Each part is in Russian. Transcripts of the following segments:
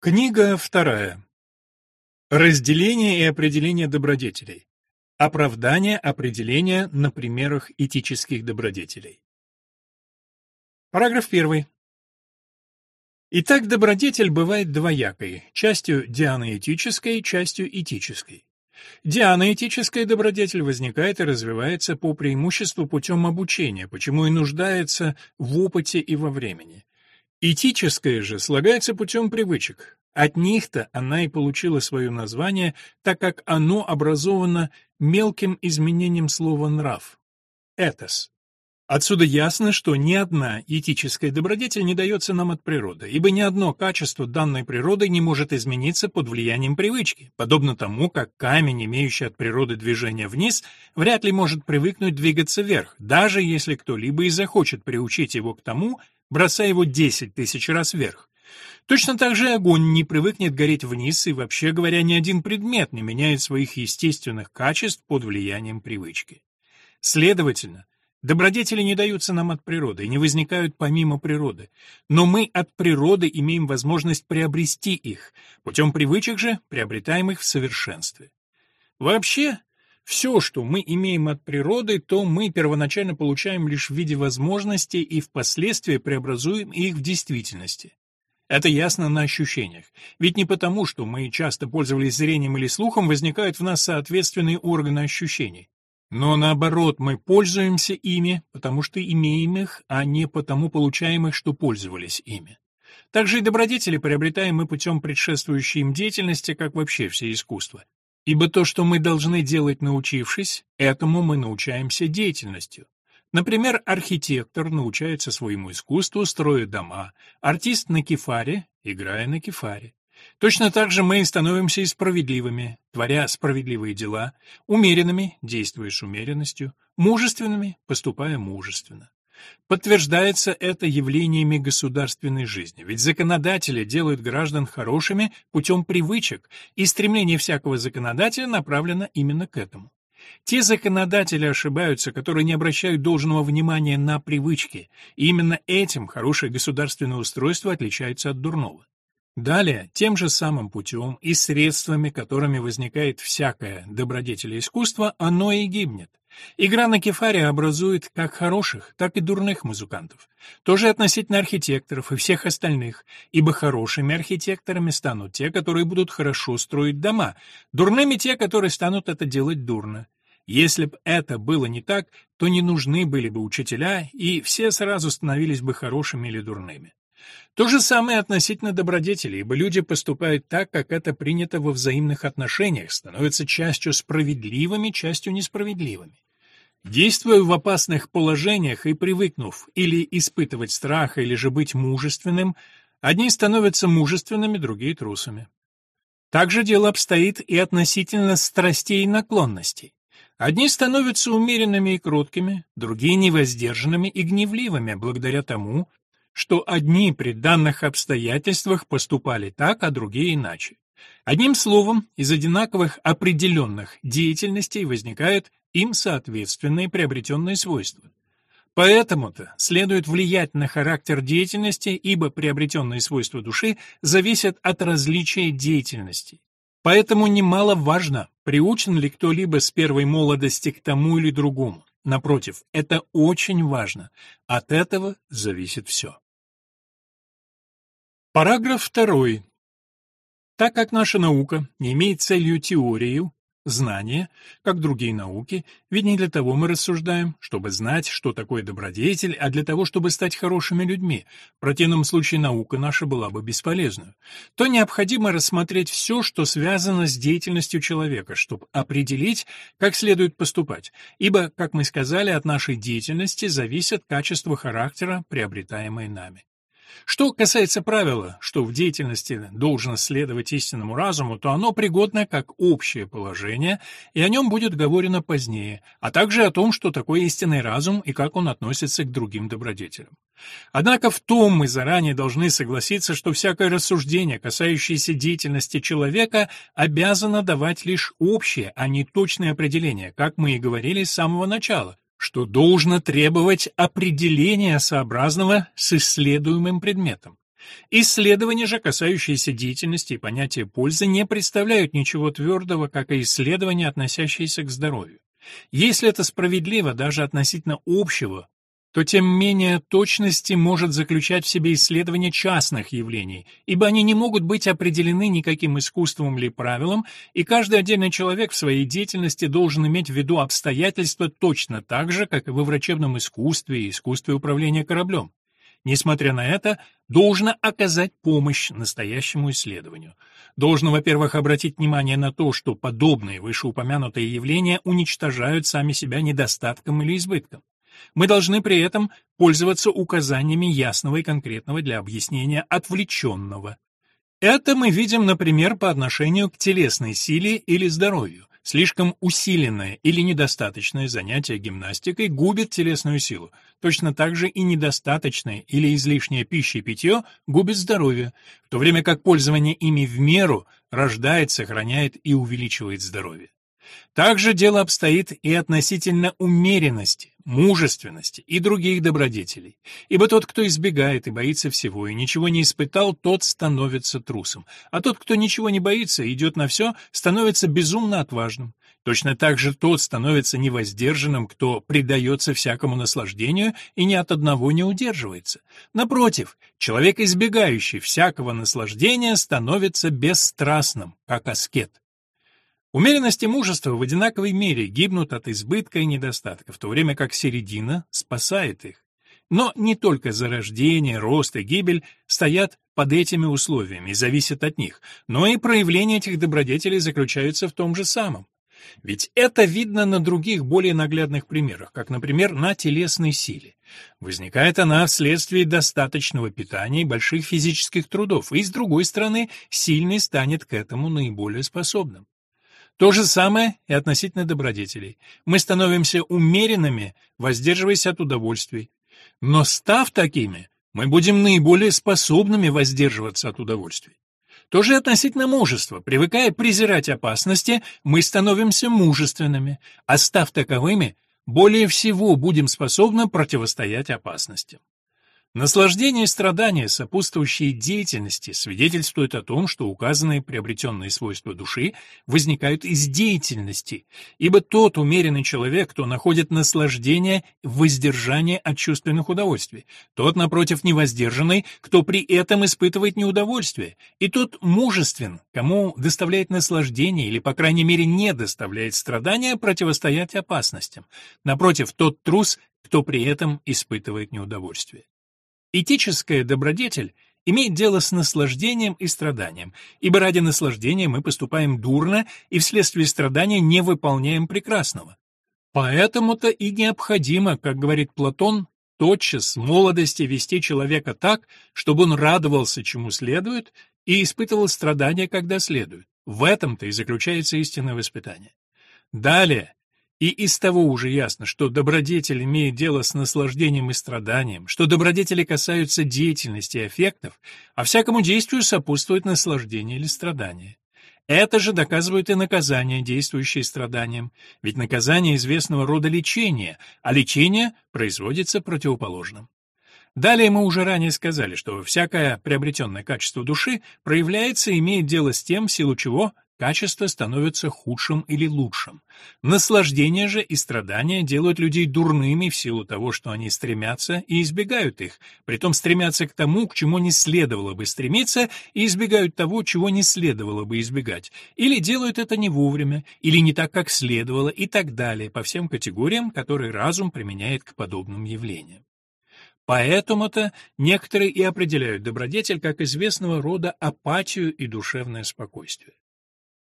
Книга вторая. Разделение и определение добродетелей. Оправдание определения на примерах этических добродетелей. Параграф 1. Итак, добродетель бывает двоякой, частью дианоэтической, частью этической. Дианоэтическая добродетель возникает и развивается по преимуществу путем обучения, почему и нуждается в опыте и во времени. Этическая же слагается путем привычек. От них-то она и получила свое название, так как оно образовано мелким изменением слова «нрав» — «этос». Отсюда ясно, что ни одна этическая добродетель не дается нам от природы, ибо ни одно качество данной природы не может измениться под влиянием привычки, подобно тому, как камень, имеющий от природы движение вниз, вряд ли может привыкнуть двигаться вверх, даже если кто-либо и захочет приучить его к тому, бросая его десять тысяч раз вверх. Точно так же огонь не привыкнет гореть вниз, и, вообще говоря, ни один предмет не меняет своих естественных качеств под влиянием привычки. Следовательно, добродетели не даются нам от природы и не возникают помимо природы, но мы от природы имеем возможность приобрести их, путем привычек же приобретаем их в совершенстве. Вообще, все, что мы имеем от природы, то мы первоначально получаем лишь в виде возможностей и впоследствии преобразуем их в действительности. Это ясно на ощущениях. Ведь не потому, что мы часто пользовались зрением или слухом, возникают в нас соответственные органы ощущений. Но наоборот, мы пользуемся ими, потому что имеем их, а не потому получаем их, что пользовались ими. Также и добродетели приобретаем мы путем предшествующей им деятельности, как вообще все искусства. Ибо то, что мы должны делать научившись, этому мы научаемся деятельностью. Например, архитектор научается своему искусству, строя дома, артист на кефаре, играя на кефаре. Точно так же мы становимся и справедливыми, творя справедливые дела, умеренными, действуя с умеренностью, мужественными, поступая мужественно. Подтверждается это явлениями государственной жизни, ведь законодатели делают граждан хорошими путем привычек, и стремление всякого законодателя направлено именно к этому. Те законодатели ошибаются, которые не обращают должного внимания на привычки, и именно этим хорошее государственное устройство отличается от дурного. Далее, тем же самым путем и средствами, которыми возникает всякое добродетель искусства, оно и гибнет. Игра на кефаре образует как хороших, так и дурных музыкантов. Тоже относительно архитекторов и всех остальных, ибо хорошими архитекторами станут те, которые будут хорошо строить дома, дурными те, которые станут это делать дурно. Если бы это было не так, то не нужны были бы учителя, и все сразу становились бы хорошими или дурными. То же самое относительно добродетелей, ибо люди поступают так, как это принято во взаимных отношениях, становятся частью справедливыми, частью несправедливыми. Действуя в опасных положениях и привыкнув или испытывать страх, или же быть мужественным, одни становятся мужественными, другие — трусами. Так же дело обстоит и относительно страстей и наклонностей. Одни становятся умеренными и кроткими, другие — невоздержанными и гневливыми, благодаря тому, что одни при данных обстоятельствах поступали так, а другие иначе. Одним словом, из одинаковых определенных деятельностей возникают им соответственные приобретенные свойства. Поэтому-то следует влиять на характер деятельности, ибо приобретенные свойства души зависят от различия деятельностей. Поэтому немало важно, приучен ли кто-либо с первой молодости к тому или другому. Напротив, это очень важно. От этого зависит все. Параграф 2. Так как наша наука не имеет целью теорию, знание, как другие науки, ведь не для того мы рассуждаем, чтобы знать, что такое добродетель, а для того, чтобы стать хорошими людьми, в противном случае наука наша была бы бесполезна, то необходимо рассмотреть все, что связано с деятельностью человека, чтобы определить, как следует поступать, ибо, как мы сказали, от нашей деятельности зависят качества характера, приобретаемые нами. Что касается правила, что в деятельности должен следовать истинному разуму, то оно пригодно как общее положение, и о нем будет говорено позднее, а также о том, что такое истинный разум и как он относится к другим добродетелям. Однако в том мы заранее должны согласиться, что всякое рассуждение, касающееся деятельности человека, обязано давать лишь общее, а не точное определение, как мы и говорили с самого начала, что должно требовать определения сообразного с исследуемым предметом. Исследования же, касающиеся деятельности и понятия пользы, не представляют ничего твердого, как и исследования, относящиеся к здоровью. Если это справедливо даже относительно общего, то тем менее точности может заключать в себе исследование частных явлений, ибо они не могут быть определены никаким искусством или правилом, и каждый отдельный человек в своей деятельности должен иметь в виду обстоятельства точно так же, как и во врачебном искусстве и искусстве управления кораблем. Несмотря на это, должно оказать помощь настоящему исследованию. Должно, во-первых, обратить внимание на то, что подобные вышеупомянутые явления уничтожают сами себя недостатком или избытком. Мы должны при этом пользоваться указаниями ясного и конкретного для объяснения отвлеченного. Это мы видим, например, по отношению к телесной силе или здоровью. Слишком усиленное или недостаточное занятие гимнастикой губит телесную силу. Точно так же и недостаточное или излишняя пища и питье губит здоровье, в то время как пользование ими в меру рождает, сохраняет и увеличивает здоровье. Также дело обстоит и относительно умеренности, мужественности и других добродетелей. Ибо тот, кто избегает и боится всего и ничего не испытал, тот становится трусом. А тот, кто ничего не боится и идет на все, становится безумно отважным. Точно так же тот становится невоздержанным, кто предается всякому наслаждению и ни от одного не удерживается. Напротив, человек, избегающий всякого наслаждения, становится бесстрастным, как аскет. Умеренность и мужество в одинаковой мере гибнут от избытка и недостатка, в то время как середина спасает их. Но не только зарождение, рост и гибель стоят под этими условиями и зависят от них, но и проявление этих добродетелей заключаются в том же самом. Ведь это видно на других более наглядных примерах, как, например, на телесной силе. Возникает она вследствие достаточного питания и больших физических трудов, и, с другой стороны, сильный станет к этому наиболее способным. То же самое и относительно добродетелей. Мы становимся умеренными, воздерживаясь от удовольствий. Но став такими, мы будем наиболее способными воздерживаться от удовольствий. То же относительно мужества. Привыкая презирать опасности, мы становимся мужественными, а став таковыми, более всего будем способны противостоять опасностям. Наслаждение и страдания, сопутствующие деятельности, свидетельствуют о том, что указанные приобретенные свойства души возникают из деятельности, ибо тот умеренный человек, кто находит наслаждение в воздержании от чувственных удовольствий, тот, напротив, невоздержанный, кто при этом испытывает неудовольствие, и тот мужествен, кому доставляет наслаждение или, по крайней мере, не доставляет страдания противостоять опасностям. Напротив, тот трус, кто при этом испытывает неудовольствие. Этическая добродетель имеет дело с наслаждением и страданием, ибо ради наслаждения мы поступаем дурно и вследствие страдания не выполняем прекрасного. Поэтому-то и необходимо, как говорит Платон, тотчас молодости вести человека так, чтобы он радовался чему следует и испытывал страдания, когда следует. В этом-то и заключается истинное воспитание. Далее, и из того уже ясно, что добродетель имеет дело с наслаждением и страданием, что добродетели касаются деятельности и аффектов, а всякому действию сопутствует наслаждение или страдание. Это же доказывают и наказания, действующие страданием, ведь наказание известного рода лечения, а лечение производится противоположным. Далее мы уже ранее сказали, что всякое приобретенное качество души проявляется и имеет дело с тем, в силу чего Качество становится худшим или лучшим. Наслаждение же и страдания делают людей дурными в силу того, что они стремятся и избегают их, притом стремятся к тому, к чему не следовало бы стремиться, и избегают того, чего не следовало бы избегать, или делают это не вовремя, или не так, как следовало, и так далее, по всем категориям, которые разум применяет к подобным явлениям. Поэтому-то некоторые и определяют добродетель как известного рода апатию и душевное спокойствие.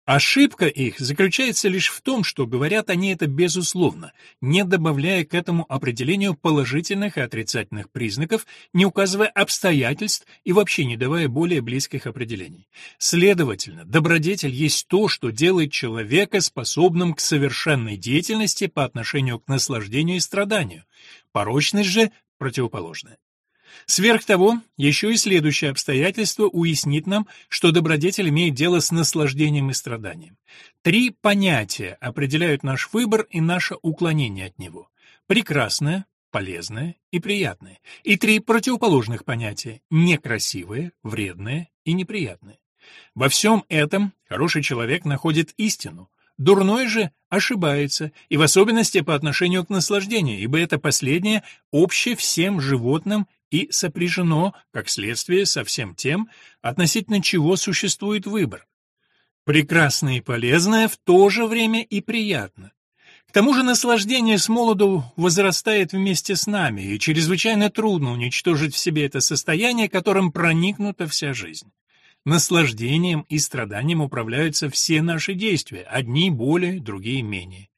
Ошибка их заключается лишь в том, что говорят они это безусловно, не добавляя к этому определению положительных и отрицательных признаков, не указывая обстоятельств и вообще не давая более близких определений. Следовательно, добродетель есть то, что делает человека способным к совершенной деятельности по отношению к наслаждению и страданию. Порочность же противоположная. Сверх того, еще и следующее обстоятельство уяснит нам, что добродетель имеет дело с наслаждением и страданием. Три понятия определяют наш выбор и наше уклонение от него. Прекрасное, полезное и приятное, и три противоположных понятия – некрасивое, вредное и неприятное. Во всем этом хороший человек находит истину, дурной же ошибается, и в особенности по отношению к наслаждению, ибо это последнее обще всем животным и сопряжено, как следствие, со всем тем, относительно чего существует выбор. Прекрасно и полезное в то же время и приятно. К тому же наслаждение с молоду возрастает вместе с нами, и чрезвычайно трудно уничтожить в себе это состояние, которым проникнута вся жизнь. Наслаждением и страданием управляются все наши действия, одни более, другие менее.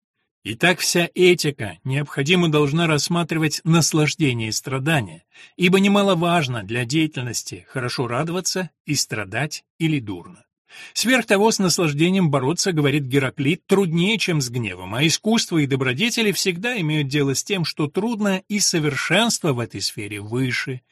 Итак, вся этика необходимо должна рассматривать наслаждение и страдания, ибо немаловажно для деятельности хорошо радоваться и страдать или дурно. Сверх того, с наслаждением бороться, говорит Гераклит, труднее, чем с гневом, а искусство и добродетели всегда имеют дело с тем, что трудно, и совершенство в этой сфере выше.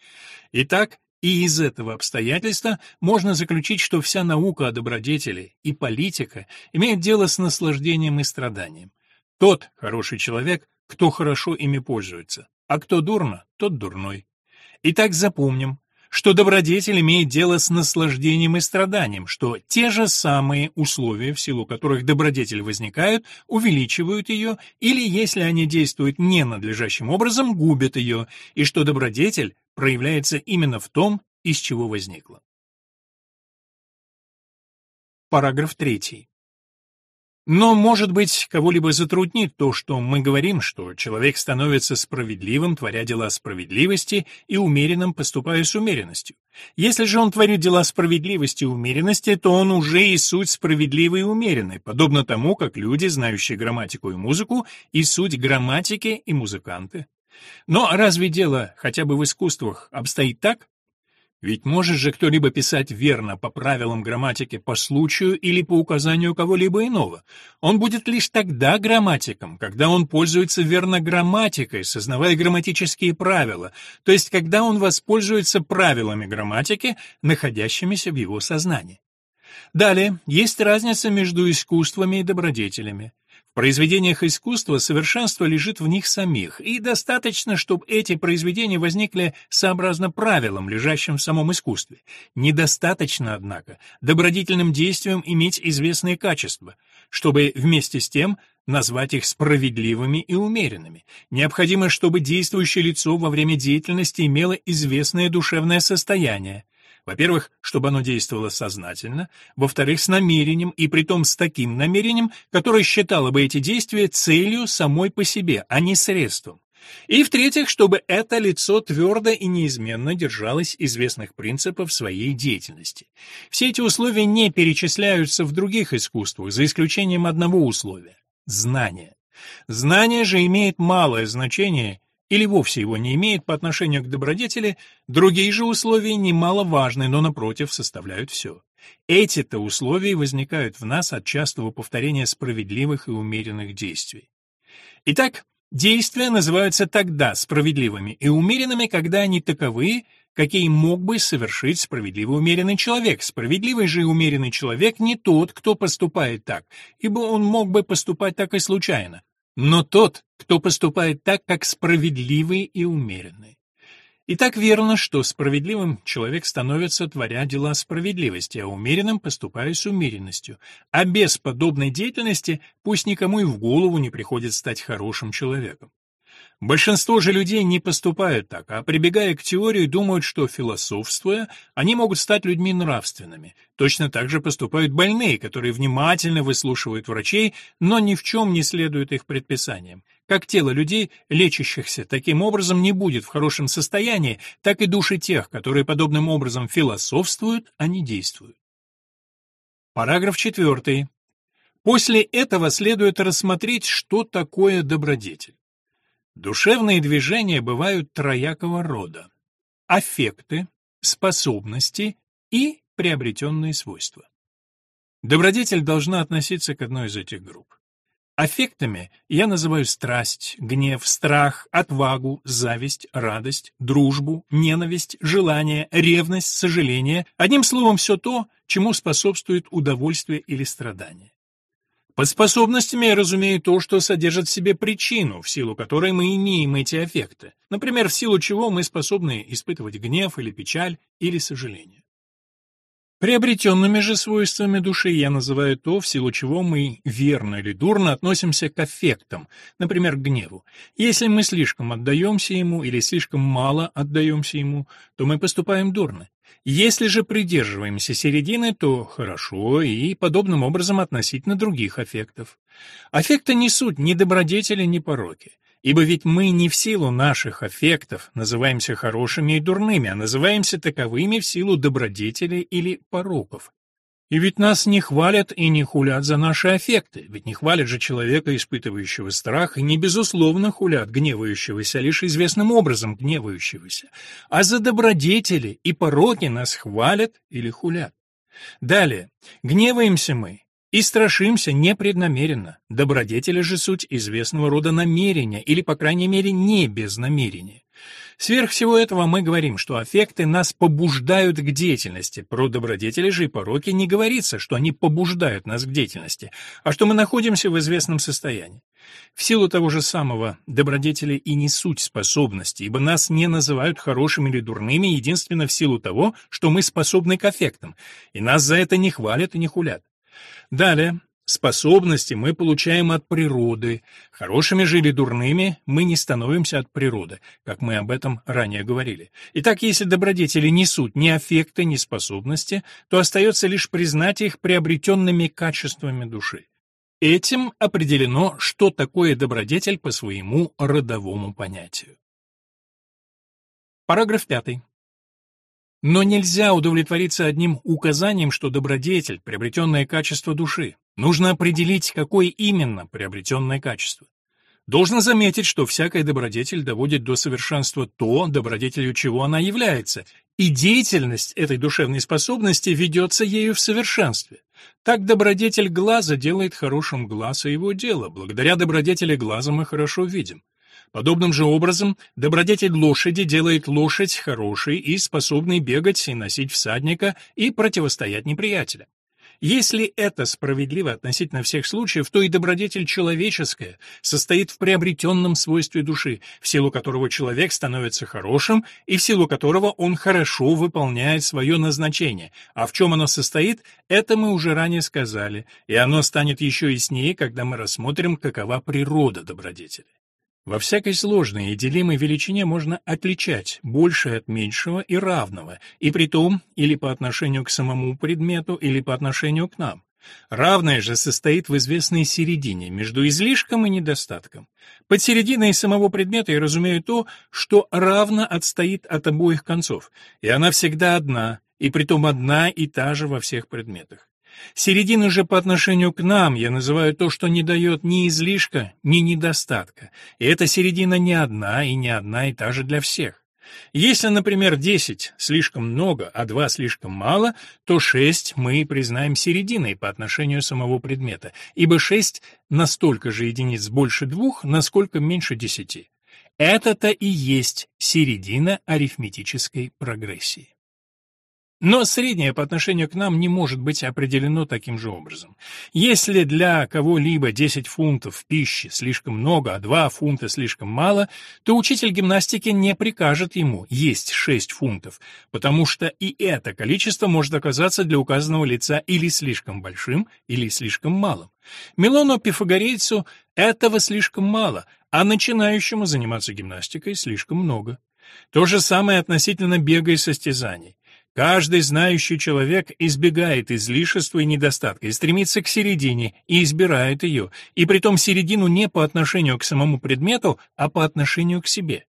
Итак, и из этого обстоятельства можно заключить, что вся наука о добродетели и политика имеют дело с наслаждением и страданием. Тот хороший человек, кто хорошо ими пользуется, а кто дурно, тот дурной. Итак, запомним, что добродетель имеет дело с наслаждением и страданием, что те же самые условия, в силу которых добродетель возникают, увеличивают ее, или, если они действуют ненадлежащим образом, губят ее, и что добродетель проявляется именно в том, из чего возникла. Параграф 3. Но, может быть, кого-либо затруднит то, что мы говорим, что человек становится справедливым, творя дела справедливости, и умеренным, поступая с умеренностью. Если же он творит дела справедливости и умеренности, то он уже и суть справедливый и умеренный, подобно тому, как люди, знающие грамматику и музыку, и суть грамматики и музыканты. Но разве дело хотя бы в искусствах обстоит так? Ведь может же кто-либо писать верно по правилам грамматики по случаю или по указанию кого-либо иного. Он будет лишь тогда грамматиком, когда он пользуется верно грамматикой, сознавая грамматические правила, то есть когда он воспользуется правилами грамматики, находящимися в его сознании. Далее, есть разница между искусствами и добродетелями. Произведениях искусства совершенство лежит в них самих, и достаточно, чтобы эти произведения возникли сообразно правилам, лежащим в самом искусстве. Недостаточно, однако, добродетельным действием иметь известные качества, чтобы вместе с тем назвать их справедливыми и умеренными. Необходимо, чтобы действующее лицо во время деятельности имело известное душевное состояние, во-первых, чтобы оно действовало сознательно, во-вторых, с намерением, и притом с таким намерением, которое считало бы эти действия целью самой по себе, а не средством. И в-третьих, чтобы это лицо твердо и неизменно держалось известных принципов своей деятельности. Все эти условия не перечисляются в других искусствах, за исключением одного условия – знания. Знание же имеет малое значение или вовсе его не имеет по отношению к добродетели, другие же условия немаловажны, но, напротив, составляют все. Эти-то условия возникают в нас от частого повторения справедливых и умеренных действий. Итак, действия называются тогда справедливыми и умеренными, когда они таковы, какие мог бы совершить справедливый умеренный человек. Справедливый же и умеренный человек не тот, кто поступает так, ибо он мог бы поступать так и случайно, но тот, кто поступает так, как справедливый и умеренный. И так верно, что справедливым человек становится, творя дела справедливости, а умеренным поступая с умеренностью. А без подобной деятельности пусть никому и в голову не приходит стать хорошим человеком. Большинство же людей не поступают так, а прибегая к теории, думают, что философствуя, они могут стать людьми нравственными. Точно так же поступают больные, которые внимательно выслушивают врачей, но ни в чем не следуют их предписаниям. Как тело людей, лечащихся таким образом, не будет в хорошем состоянии, так и души тех, которые подобным образом философствуют, а не действуют. Параграф 4. После этого следует рассмотреть, что такое добродетель. Душевные движения бывают троякого рода. Аффекты, способности и приобретенные свойства. Добродетель должна относиться к одной из этих групп. Аффектами я называю страсть, гнев, страх, отвагу, зависть, радость, дружбу, ненависть, желание, ревность, сожаление, одним словом, все то, чему способствует удовольствие или страдание. Под способностями я разумею то, что содержит в себе причину, в силу которой мы имеем эти аффекты, например, в силу чего мы способны испытывать гнев или печаль или сожаление. Приобретенными же свойствами души я называю то, в силу чего мы верно или дурно относимся к аффектам, например, к гневу. Если мы слишком отдаемся ему или слишком мало отдаемся ему, то мы поступаем дурно. Если же придерживаемся середины, то хорошо и подобным образом относительно других аффектов. Аффекты не суть ни добродетели, ни пороки. Ибо ведь мы не в силу наших аффектов называемся хорошими и дурными, а называемся таковыми в силу добродетели или пороков. И ведь нас не хвалят и не хулят за наши аффекты, ведь не хвалят же человека, испытывающего страх, и не безусловно хулят гневающегося, а лишь известным образом гневающегося, а за добродетели и пороки нас хвалят или хулят. Далее, гневаемся мы, и страшимся непреднамеренно. Добродетели же суть известного рода намерения, или, по крайней мере, не без намерения. Сверх всего этого мы говорим, что аффекты нас побуждают к деятельности. Про добродетели же и пороки не говорится, что они побуждают нас к деятельности, а что мы находимся в известном состоянии. В силу того же самого добродетели и не суть способности, ибо нас не называют хорошими или дурными единственно в силу того, что мы способны к аффектам, и нас за это не хвалят и не хулят. Далее. Способности мы получаем от природы. Хорошими же или дурными мы не становимся от природы, как мы об этом ранее говорили. Итак, если добродетели несут ни аффекты, ни способности, то остается лишь признать их приобретенными качествами души. Этим определено, что такое добродетель по своему родовому понятию. Параграф 5. Но нельзя удовлетвориться одним указанием, что добродетель — приобретенное качество души. Нужно определить, какое именно приобретенное качество. Должно заметить, что всякая добродетель доводит до совершенства то, добродетелью чего она является, и деятельность этой душевной способности ведется ею в совершенстве. Так добродетель глаза делает хорошим глаз и его дело. Благодаря добродетели глаза мы хорошо видим. Подобным же образом добродетель лошади делает лошадь хорошей и способной бегать и носить всадника и противостоять неприятеля. Если это справедливо относительно всех случаев, то и добродетель человеческая состоит в приобретенном свойстве души, в силу которого человек становится хорошим и в силу которого он хорошо выполняет свое назначение. А в чем оно состоит, это мы уже ранее сказали, и оно станет еще яснее, когда мы рассмотрим, какова природа добродетели. Во всякой сложной и делимой величине можно отличать большее от меньшего и равного, и при том или по отношению к самому предмету, или по отношению к нам. Равное же состоит в известной середине между излишком и недостатком. Под серединой самого предмета я разумею то, что равно отстоит от обоих концов, и она всегда одна, и притом одна и та же во всех предметах. Середину же по отношению к нам я называю то, что не дает ни излишка, ни недостатка. И эта середина не одна и не одна и та же для всех. Если, например, 10 слишком много, а 2 слишком мало, то 6 мы признаем серединой по отношению самого предмета, ибо 6 настолько же единиц больше двух, насколько меньше 10. Это-то и есть середина арифметической прогрессии. Но среднее по отношению к нам не может быть определено таким же образом. Если для кого-либо 10 фунтов пищи слишком много, а 2 фунта слишком мало, то учитель гимнастики не прикажет ему есть 6 фунтов, потому что и это количество может оказаться для указанного лица или слишком большим, или слишком малым. Милону Пифагорейцу этого слишком мало, а начинающему заниматься гимнастикой слишком много. То же самое относительно бега и состязаний. Каждый знающий человек избегает излишества и недостатка и стремится к середине и избирает ее, и притом середину не по отношению к самому предмету, а по отношению к себе.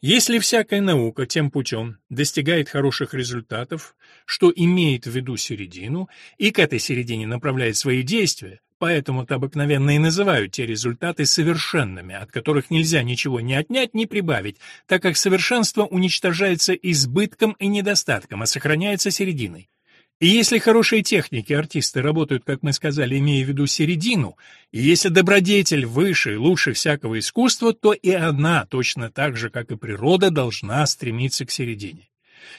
Если всякая наука тем путем достигает хороших результатов, что имеет в виду середину, и к этой середине направляет свои действия, Поэтому-то обыкновенно и называют те результаты совершенными, от которых нельзя ничего ни отнять, ни прибавить, так как совершенство уничтожается избытком и недостатком, а сохраняется серединой. И если хорошие техники, артисты работают, как мы сказали, имея в виду середину, и если добродетель выше и лучше всякого искусства, то и она, точно так же, как и природа, должна стремиться к середине.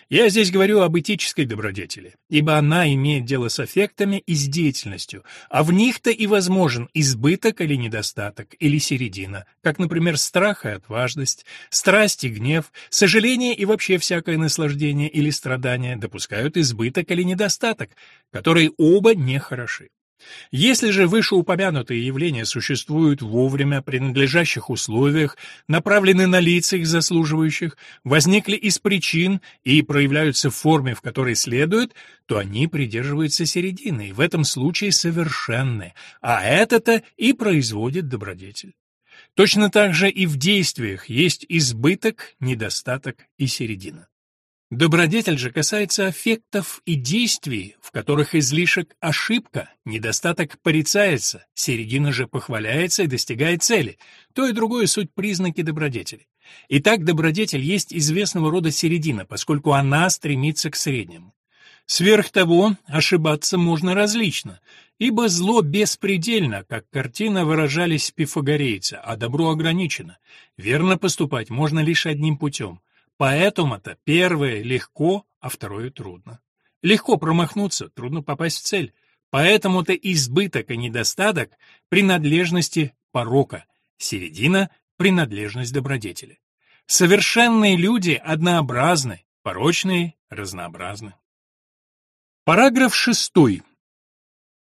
Я здесь говорю об этической добродетели, ибо она имеет дело с аффектами и с деятельностью, а в них-то и возможен избыток или недостаток, или середина, как, например, страх и отважность, страсть и гнев, сожаление и вообще всякое наслаждение или страдание допускают избыток или недостаток, которые оба не хороши. Если же вышеупомянутые явления существуют вовремя, при надлежащих условиях, направлены на лица их заслуживающих, возникли из причин и проявляются в форме, в которой следует, то они придерживаются середины, и в этом случае совершенны, а это-то и производит добродетель. Точно так же и в действиях есть избыток, недостаток и середина. Добродетель же касается аффектов и действий, в которых излишек – ошибка, недостаток порицается, середина же похваляется и достигает цели. То и другое суть признаки добродетели. Итак, добродетель есть известного рода середина, поскольку она стремится к среднему. Сверх того, ошибаться можно различно, ибо зло беспредельно, как картина выражались пифагорейцы, а добро ограничено. Верно поступать можно лишь одним путем – Поэтому-то первое легко, а второе трудно. Легко промахнуться, трудно попасть в цель. Поэтому-то избыток и недостаток — принадлежности порока, середина — принадлежность добродетели. Совершенные люди однообразны, порочные — разнообразны. Параграф шестой.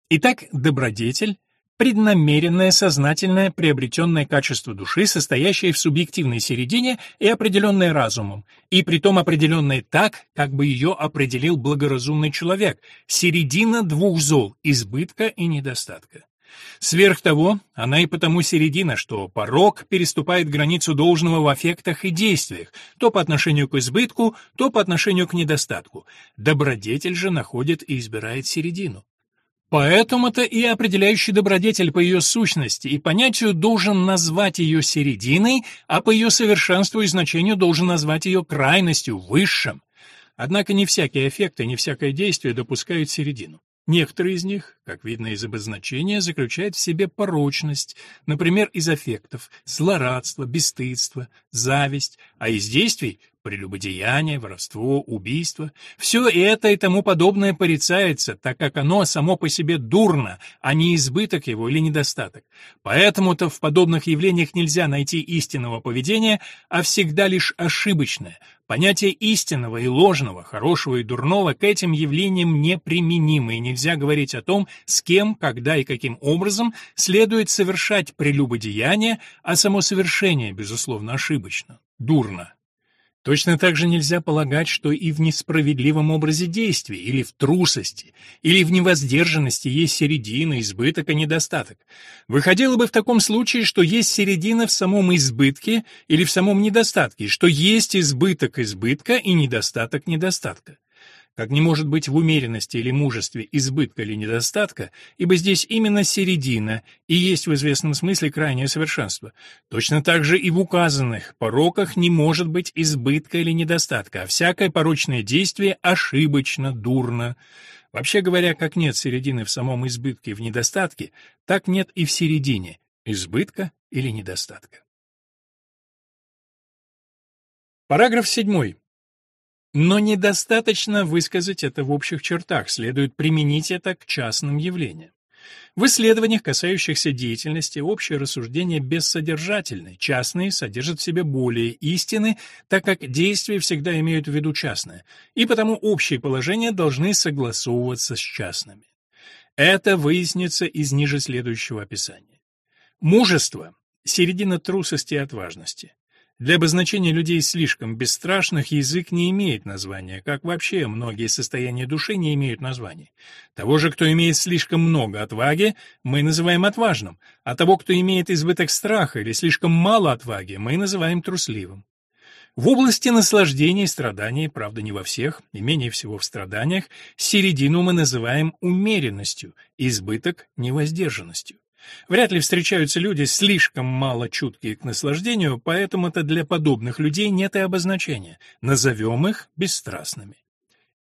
Итак, добродетель преднамеренное, сознательное, приобретенное качество души, состоящее в субъективной середине и определенное разумом, и притом определенное так, как бы ее определил благоразумный человек, середина двух зол, избытка и недостатка. Сверх того, она и потому середина, что порог переступает границу должного в аффектах и действиях, то по отношению к избытку, то по отношению к недостатку. Добродетель же находит и избирает середину. Поэтому-то и определяющий добродетель по ее сущности и понятию должен назвать ее серединой, а по ее совершенству и значению должен назвать ее крайностью, высшим. Однако не всякие эффекты, не всякое действие допускают середину. Некоторые из них, как видно из обозначения, заключают в себе порочность, например, из аффектов, злорадство, бесстыдство, зависть, а из действий прелюбодеяние, воровство, убийство. Все это и тому подобное порицается, так как оно само по себе дурно, а не избыток его или недостаток. Поэтому-то в подобных явлениях нельзя найти истинного поведения, а всегда лишь ошибочное. Понятие истинного и ложного, хорошего и дурного к этим явлениям неприменимо, и нельзя говорить о том, с кем, когда и каким образом следует совершать прелюбодеяние, а само совершение, безусловно, ошибочно, дурно. Точно так же нельзя полагать, что и в несправедливом образе действий, или в трусости, или в невоздержанности есть середина, избыток и недостаток. Выходило бы в таком случае, что есть середина в самом избытке или в самом недостатке, что есть избыток избытка и недостаток недостатка как не может быть в умеренности или мужестве избытка или недостатка, ибо здесь именно середина и есть в известном смысле крайнее совершенство. Точно так же и в указанных пороках не может быть избытка или недостатка, а всякое порочное действие ошибочно, дурно. Вообще говоря, как нет середины в самом избытке и в недостатке, так нет и в середине избытка или недостатка. Параграф 7. Но недостаточно высказать это в общих чертах, следует применить это к частным явлениям. В исследованиях, касающихся деятельности, общие рассуждения бессодержательны, частные содержат в себе более истины, так как действия всегда имеют в виду частное, и потому общие положения должны согласовываться с частными. Это выяснится из ниже следующего описания. Мужество – середина трусости и отважности. Для обозначения людей слишком бесстрашных язык не имеет названия, как вообще многие состояния души не имеют названия. Того же, кто имеет слишком много отваги, мы называем отважным, а того, кто имеет избыток страха или слишком мало отваги, мы называем трусливым. В области наслаждений и страданий, правда не во всех, и менее всего в страданиях, середину мы называем умеренностью, избыток – невоздержанностью. Вряд ли встречаются люди слишком мало чуткие к наслаждению, поэтому-то для подобных людей нет и обозначения. Назовем их бесстрастными.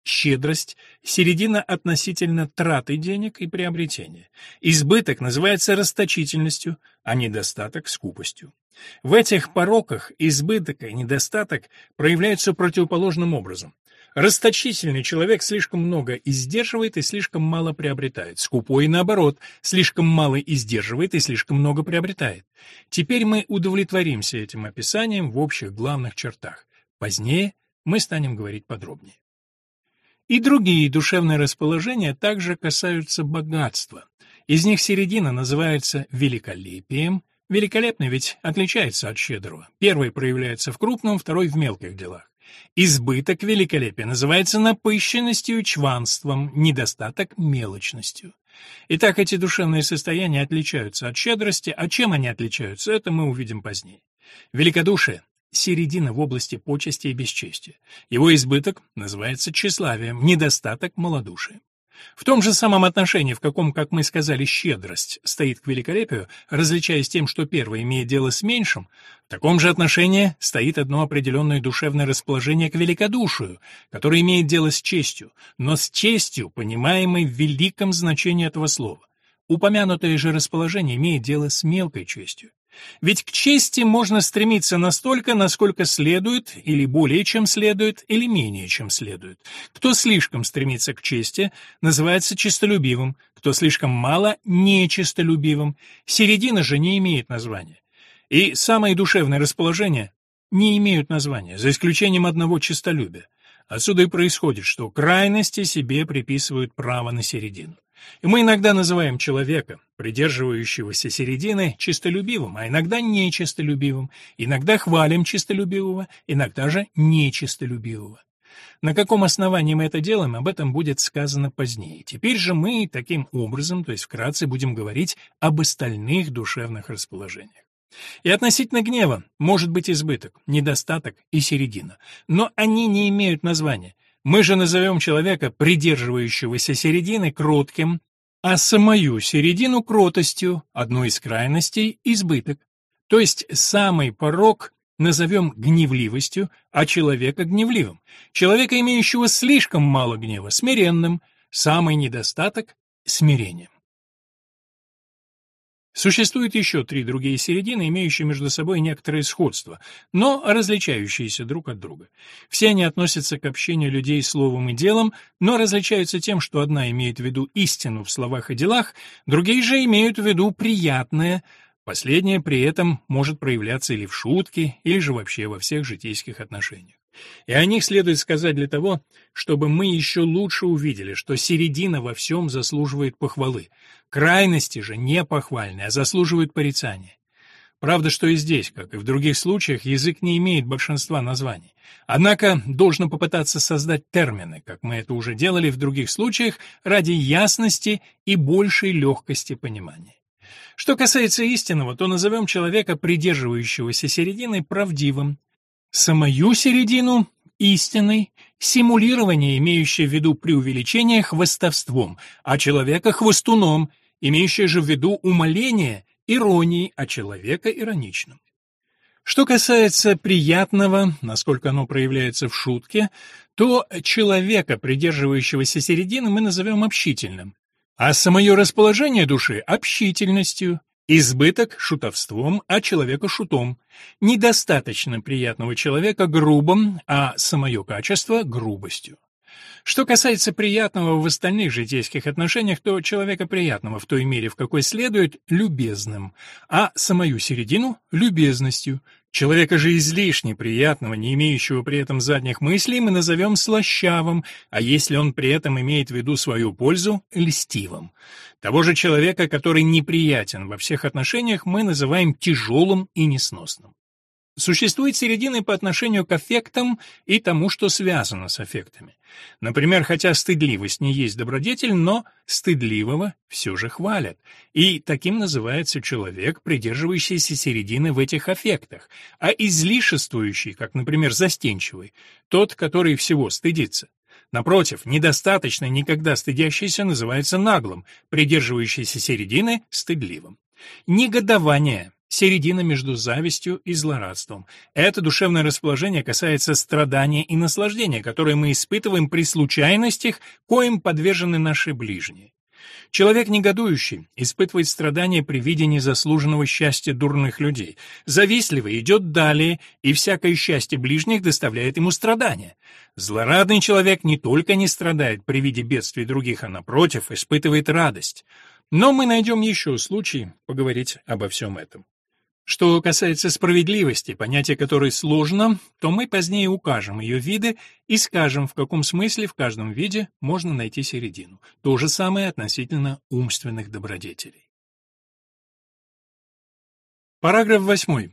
Щедрость – середина относительно траты денег и приобретения. Избыток называется расточительностью, а недостаток – скупостью. В этих пороках избыток и недостаток проявляются противоположным образом. Расточительный человек слишком много издерживает и слишком мало приобретает. Скупой, наоборот, слишком мало издерживает и слишком много приобретает. Теперь мы удовлетворимся этим описанием в общих главных чертах. Позднее мы станем говорить подробнее. И другие душевные расположения также касаются богатства. Из них середина называется великолепием. Великолепный ведь отличается от щедрого. Первый проявляется в крупном, второй в мелких делах. Избыток великолепия называется напыщенностью чванством, недостаток — мелочностью. Итак, эти душевные состояния отличаются от щедрости, а чем они отличаются, это мы увидим позднее. Великодушие середина в области почести и бесчестия. Его избыток называется тщеславием, недостаток — малодушием. В том же самом отношении, в каком, как мы сказали, щедрость стоит к великолепию, различаясь тем, что первое имеет дело с меньшим, в таком же отношении стоит одно определенное душевное расположение к великодушию, которое имеет дело с честью, но с честью, понимаемой в великом значении этого слова. Упомянутое же расположение имеет дело с мелкой честью. Ведь к чести можно стремиться настолько, насколько следует, или более чем следует, или менее чем следует. Кто слишком стремится к чести, называется честолюбивым, кто слишком мало — нечестолюбивым. Середина же не имеет названия. И самые душевные расположения не имеют названия, за исключением одного честолюбия. Отсюда и происходит, что крайности себе приписывают право на середину. И мы иногда называем человека, придерживающегося середины, чистолюбивым, а иногда нечистолюбивым, иногда хвалим чистолюбивого, иногда же нечистолюбивого. На каком основании мы это делаем, об этом будет сказано позднее. Теперь же мы таким образом, то есть вкратце, будем говорить об остальных душевных расположениях. И относительно гнева может быть избыток, недостаток и середина, но они не имеют названия, мы же назовем человека, придерживающегося середины, кротким, а самую середину кротостью, одну из крайностей – избыток. То есть самый порог назовем гневливостью, а человека гневливым. Человека, имеющего слишком мало гнева, смиренным, самый недостаток – смирением. Существует еще три другие середины, имеющие между собой некоторое сходство, но различающиеся друг от друга. Все они относятся к общению людей словом и делом, но различаются тем, что одна имеет в виду истину в словах и делах, другие же имеют в виду приятное, последнее при этом может проявляться или в шутке, или же вообще во всех житейских отношениях. И о них следует сказать для того, чтобы мы еще лучше увидели, что середина во всем заслуживает похвалы. Крайности же не похвальны, а заслуживают порицания. Правда, что и здесь, как и в других случаях, язык не имеет большинства названий. Однако должно попытаться создать термины, как мы это уже делали в других случаях, ради ясности и большей легкости понимания. Что касается истинного, то назовем человека, придерживающегося середины, правдивым, Самую середину истинной симулирование, имеющее в виду преувеличение хвостовством, а человека хвостуном, имеющее же в виду умоление иронией, а человека ироничным. Что касается приятного, насколько оно проявляется в шутке, то человека, придерживающегося середины, мы назовем общительным, а самое расположение души — общительностью, Избыток — шутовством, а человека — шутом. Недостаточно приятного человека — грубым, а самое качество — грубостью. Что касается приятного в остальных житейских отношениях, то человека приятного в той мере, в какой следует, любезным, а самую середину — любезностью, Человека же излишне приятного, не имеющего при этом задних мыслей, мы назовем слащавым, а если он при этом имеет в виду свою пользу — льстивым. Того же человека, который неприятен во всех отношениях, мы называем тяжелым и несносным. Существует середина по отношению к аффектам и тому, что связано с аффектами. Например, хотя стыдливость не есть добродетель, но стыдливого все же хвалят. И таким называется человек, придерживающийся середины в этих аффектах, а излишествующий, как, например, застенчивый, тот, который всего стыдится. Напротив, недостаточно никогда стыдящийся называется наглым, придерживающийся середины — стыдливым. Негодование середина между завистью и злорадством. Это душевное расположение касается страдания и наслаждения, которые мы испытываем при случайностях, коим подвержены наши ближние. Человек негодующий испытывает страдания при виде незаслуженного счастья дурных людей. Завистливый идет далее, и всякое счастье ближних доставляет ему страдания. Злорадный человек не только не страдает при виде бедствий других, а напротив, испытывает радость. Но мы найдем еще случай поговорить обо всем этом. Что касается справедливости, понятие которой сложно, то мы позднее укажем ее виды и скажем, в каком смысле в каждом виде можно найти середину. То же самое относительно умственных добродетелей. Параграф 8.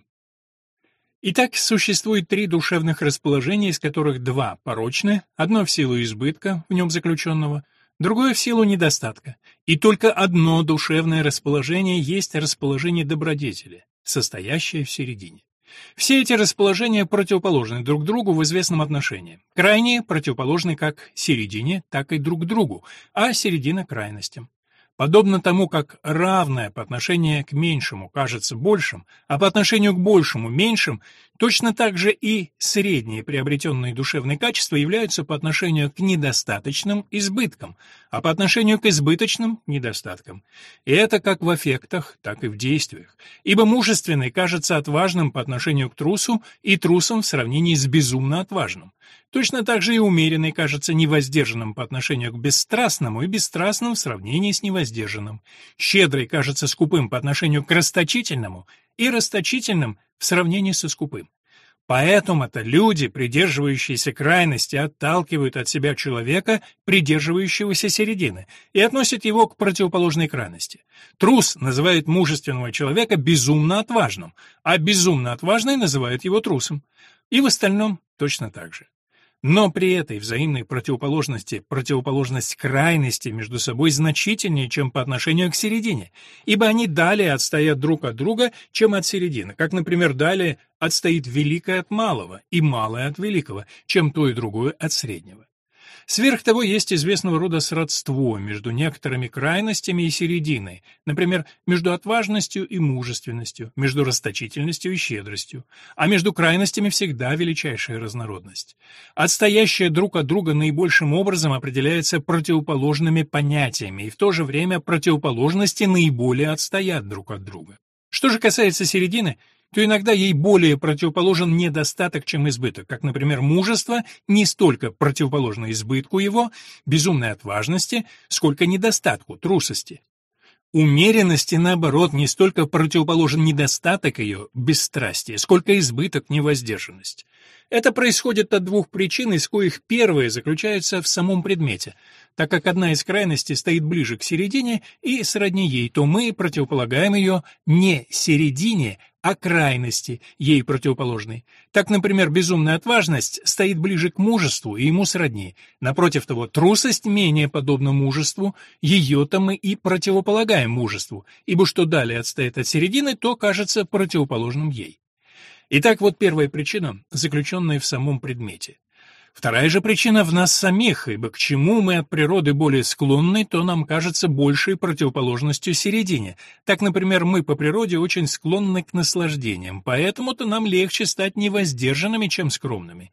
Итак, существует три душевных расположения, из которых два порочны, одно в силу избытка, в нем заключенного, другое в силу недостатка. И только одно душевное расположение есть расположение добродетели состоящее в середине. Все эти расположения противоположны друг другу в известном отношении. Крайние противоположны как середине, так и друг другу, а середина — крайностям. Подобно тому, как равное по отношению к меньшему кажется большим, а по отношению к большему — меньшим, точно так же и средние приобретенные душевные качества являются по отношению к недостаточным — избыткам, а по отношению к избыточным — недостаткам. И это как в аффектах, так и в действиях. Ибо мужественный кажется отважным по отношению к трусу и трусом в сравнении с безумно отважным. Точно так же и умеренный кажется невоздержанным по отношению к бесстрастному и бесстрастным в сравнении с невоздержанным. Щедрый кажется скупым по отношению к расточительному и расточительным в сравнении со скупым. Поэтому-то люди, придерживающиеся крайности, отталкивают от себя человека, придерживающегося середины, и относят его к противоположной крайности. Трус называет мужественного человека безумно отважным, а безумно отважный называет его трусом. И в остальном точно так же. Но при этой взаимной противоположности противоположность крайности между собой значительнее, чем по отношению к середине, ибо они далее отстоят друг от друга, чем от середины, как, например, далее отстоит великое от малого и малое от великого, чем то и другое от среднего. Сверх того, есть известного рода сродство между некоторыми крайностями и серединой, например, между отважностью и мужественностью, между расточительностью и щедростью, а между крайностями всегда величайшая разнородность. Отстоящая друг от друга наибольшим образом определяется противоположными понятиями, и в то же время противоположности наиболее отстоят друг от друга. Что же касается середины, то иногда ей более противоположен недостаток, чем избыток, как, например, мужество не столько противоположно избытку его, безумной отважности, сколько недостатку, трусости. Умеренности, наоборот, не столько противоположен недостаток ее, бесстрастие, сколько избыток, невоздержанность. Это происходит от двух причин, из коих первая заключается в самом предмете. Так как одна из крайностей стоит ближе к середине и сродни ей, то мы противополагаем ее не середине, а крайности, ей противоположной. Так, например, безумная отважность стоит ближе к мужеству и ему сродни. Напротив того, трусость менее подобна мужеству, ее-то мы и противополагаем мужеству, ибо что далее отстоит от середины, то кажется противоположным ей. Итак, вот первая причина, заключенная в самом предмете. Вторая же причина в нас самих, ибо к чему мы от природы более склонны, то нам кажется большей противоположностью середине. Так, например, мы по природе очень склонны к наслаждениям, поэтому-то нам легче стать невоздержанными, чем скромными.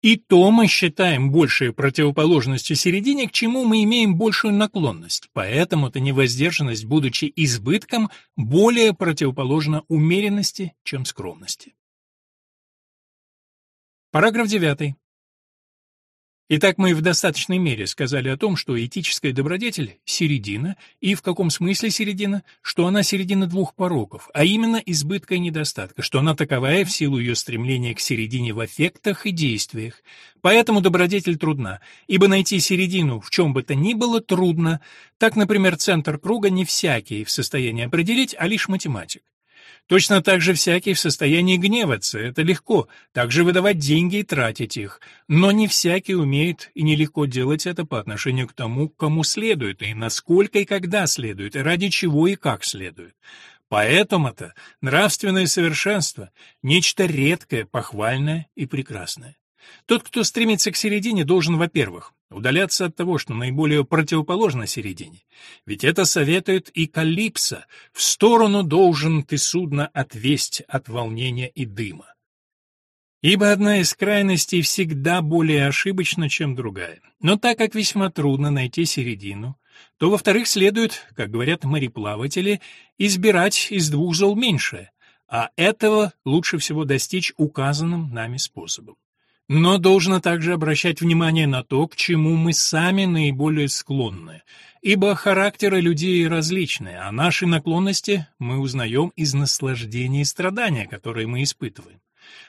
И то мы считаем большей противоположностью середине, к чему мы имеем большую наклонность. Поэтому-то невоздержанность, будучи избытком, более противоположна умеренности, чем скромности. Параграф 9. Итак, мы в достаточной мере сказали о том, что этическая добродетель — середина, и в каком смысле середина, что она середина двух пороков, а именно избытка и недостатка, что она таковая в силу ее стремления к середине в аффектах и действиях. Поэтому добродетель трудна, ибо найти середину в чем бы то ни было трудно. Так, например, центр круга не всякий в состоянии определить, а лишь математик. Точно так же всякий в состоянии гневаться, это легко, также выдавать деньги и тратить их, но не всякий умеет и нелегко делать это по отношению к тому, кому следует, и насколько и когда следует, и ради чего и как следует. Поэтому-то нравственное совершенство — нечто редкое, похвальное и прекрасное. Тот, кто стремится к середине, должен, во-первых, удаляться от того, что наиболее противоположно середине. Ведь это советует и Калипсо, в сторону должен ты судно отвесть от волнения и дыма. Ибо одна из крайностей всегда более ошибочна, чем другая. Но так как весьма трудно найти середину, то, во-вторых, следует, как говорят мореплаватели, избирать из двух зол меньшее, а этого лучше всего достичь указанным нами способом. Но должно также обращать внимание на то, к чему мы сами наиболее склонны, ибо характеры людей различны, а наши наклонности мы узнаем из наслаждения и страдания, которые мы испытываем.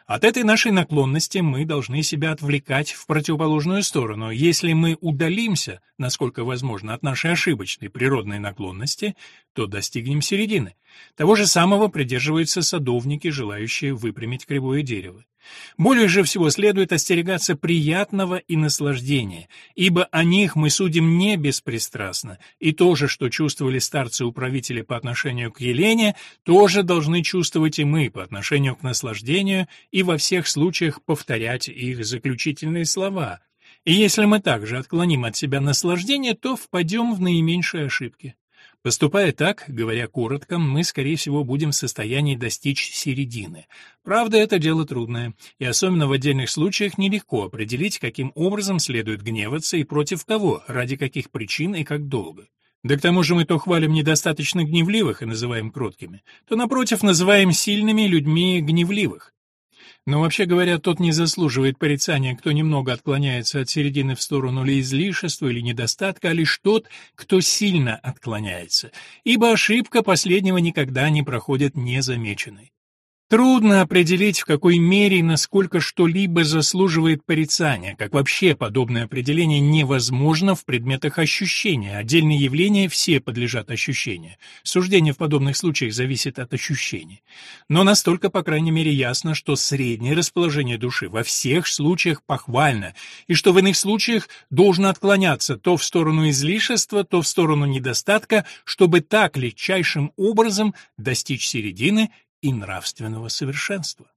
От этой нашей наклонности мы должны себя отвлекать в противоположную сторону. Если мы удалимся, насколько возможно, от нашей ошибочной природной наклонности, то достигнем середины. Того же самого придерживаются садовники, желающие выпрямить кривое дерево. Более же всего следует остерегаться приятного и наслаждения, ибо о них мы судим не беспристрастно, и то же, что чувствовали старцы-управители по отношению к Елене, тоже должны чувствовать и мы по отношению к наслаждению и во всех случаях повторять их заключительные слова. И если мы также отклоним от себя наслаждение, то впадем в наименьшие ошибки. Поступая так, говоря коротко, мы, скорее всего, будем в состоянии достичь середины. Правда, это дело трудное, и особенно в отдельных случаях нелегко определить, каким образом следует гневаться и против кого, ради каких причин и как долго. Да к тому же мы то хвалим недостаточно гневливых и называем кроткими, то, напротив, называем сильными людьми гневливых. Но вообще говоря, тот не заслуживает порицания, кто немного отклоняется от середины в сторону ли излишества или недостатка, а лишь тот, кто сильно отклоняется, ибо ошибка последнего никогда не проходит незамеченной. Трудно определить, в какой мере и насколько что-либо заслуживает порицания, как вообще подобное определение невозможно в предметах ощущения. Отдельные явления все подлежат ощущению. Суждение в подобных случаях зависит от ощущений. Но настолько, по крайней мере, ясно, что среднее расположение души во всех случаях похвально, и что в иных случаях должно отклоняться то в сторону излишества, то в сторону недостатка, чтобы так легчайшим образом достичь середины и нравственного совершенства.